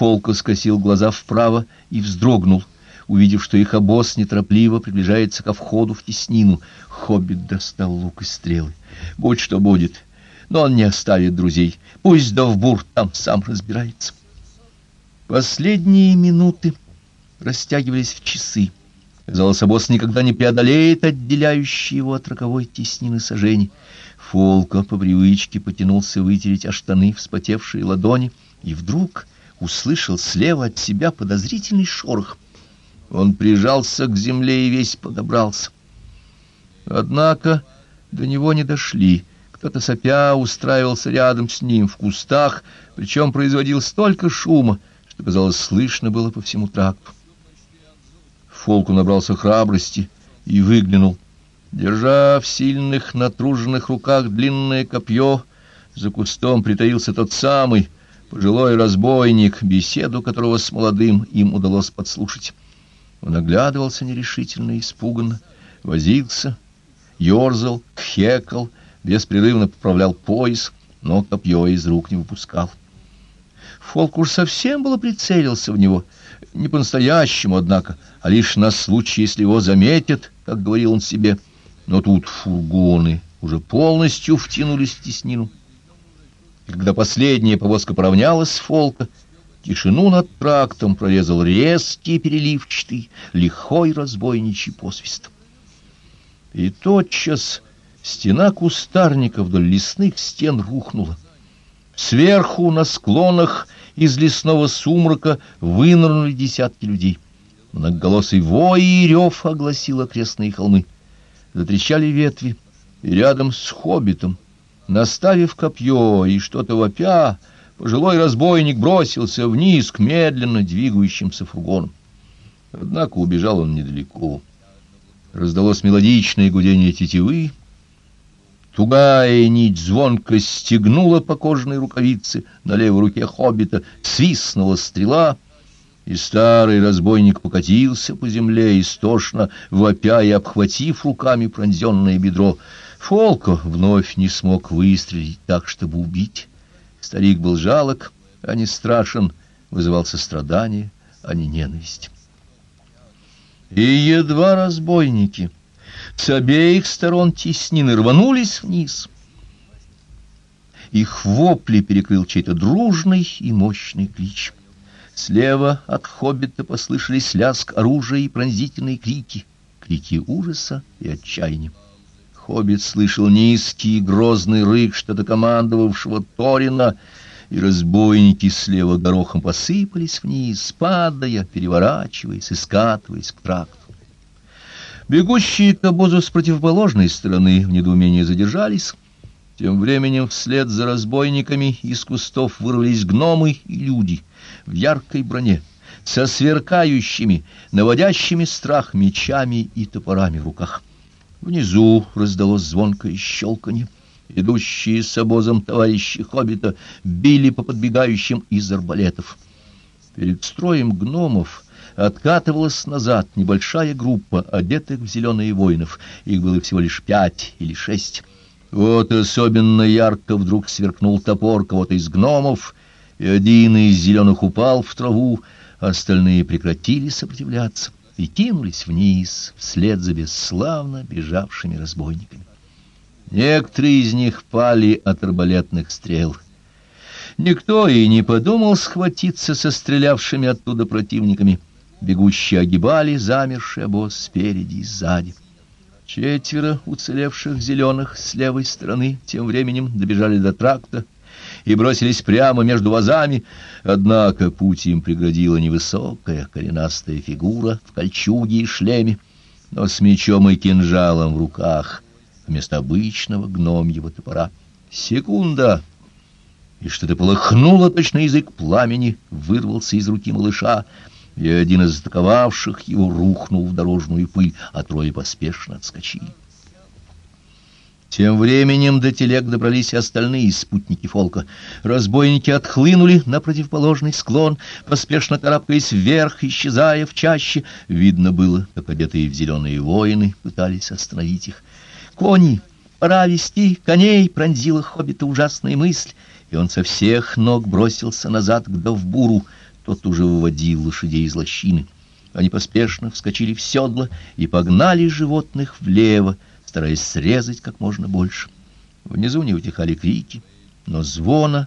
Фолко скосил глаза вправо и вздрогнул, увидев, что их обоз неторопливо приближается ко входу в теснину. Хоббит достал лук и стрелы. Будь что будет, но он не оставит друзей. Пусть Довбур там сам разбирается. Последние минуты растягивались в часы. Казалось, никогда не преодолеет отделяющие его от роковой теснины сожжений. Фолка по привычке потянулся вытереть о штаны вспотевшие ладони, и вдруг услышал слева от себя подозрительный шорох. Он прижался к земле и весь подобрался. Однако до него не дошли. Кто-то сопя устраивался рядом с ним в кустах, причем производил столько шума, что, казалось, слышно было по всему тракту. Фолку набрался храбрости и выглянул. Держа в сильных натруженных руках длинное копье, за кустом притаился тот самый пожилой разбойник, беседу которого с молодым им удалось подслушать. Он оглядывался нерешительно испуганно, возился, ерзал, хекал, беспрерывно поправлял пояс, но копье из рук не выпускал. Фолк уж совсем было прицелился в него — не по-настоящему, однако, а лишь на случай, если его заметят, как говорил он себе. Но тут фургоны уже полностью втянулись в теснину. Когда последняя повозка поравнялась с Фолка, тишину над трактом прорезал резкий переливчатый, лихой разбойничий посвист. И тотчас стена кустарника вдоль лесных стен рухнула. Сверху на склонах из лесного сумрака вынырнули десятки людей. Многоголосый вой и рев огласил окрестные холмы. Затрещали ветви, и рядом с хоббитом, наставив копье и что-то вопя, пожилой разбойник бросился вниз к медленно двигающимся фургонам. Однако убежал он недалеко. Раздалось мелодичное гудение тетивы, Тугая нить звонко стегнула по кожаной рукавице на левой руке хоббита, свистнула стрела, и старый разбойник покатился по земле, истошно вопя и обхватив руками пронзенное бедро. Фолко вновь не смог выстрелить так, чтобы убить. Старик был жалок, а не страшен, вызывал сострадание, а не ненависть. И едва разбойники с обеих сторон теснины рванулись вниз. Их вопли перекрыл чей-то дружный и мощный клич. Слева от хоббита послышались лязг оружия и пронзительные крики, крики ужаса и отчаяния. Хоббит слышал низкий грозный рык что-то командовавшего Торина, и разбойники слева горохом посыпались вниз, падая, переворачиваясь и скатываясь к тракту. Бегущие к обозу с противоположной стороны в недоумении задержались. Тем временем вслед за разбойниками из кустов вырвались гномы и люди в яркой броне, со сверкающими, наводящими страх мечами и топорами в руках. Внизу раздалось звонкое щелканье. Идущие с обозом товарищи Хоббита били по подбегающим из арбалетов. Перед строем гномов откатывалась назад небольшая группа одетых в зеленые воинов. Их было всего лишь пять или шесть. Вот особенно ярко вдруг сверкнул топор кого-то из гномов, и один из зеленых упал в траву, остальные прекратили сопротивляться и кинулись вниз вслед за бесславно бежавшими разбойниками. Некоторые из них пали от арбалетных стрел. Никто и не подумал схватиться со стрелявшими оттуда противниками — Бегущие огибали замерший обоз спереди и сзади. Четверо уцелевших зеленых с левой стороны тем временем добежали до тракта и бросились прямо между вазами, однако путь им преградила невысокая коренастая фигура в кольчуге и шлеме, но с мечом и кинжалом в руках вместо обычного гномьего топора. Секунда! И что-то полыхнуло, точно язык пламени вырвался из руки малыша, и один из атаковавших его рухнул в дорожную пыль, а трое поспешно отскочили. Тем временем до телег добрались и остальные спутники Фолка. Разбойники отхлынули на противоположный склон, поспешно карабкаясь вверх, исчезая в чаще. Видно было, как одетые в зеленые воины пытались остановить их. «Кони! Пора вести коней!» — пронзила хоббита ужасная мысль, и он со всех ног бросился назад к Довбуру — тот уже выводил лошадей из лощины. Они поспешно вскочили в седло и погнали животных влево, стараясь срезать как можно больше. Внизу не утихали крики, но звона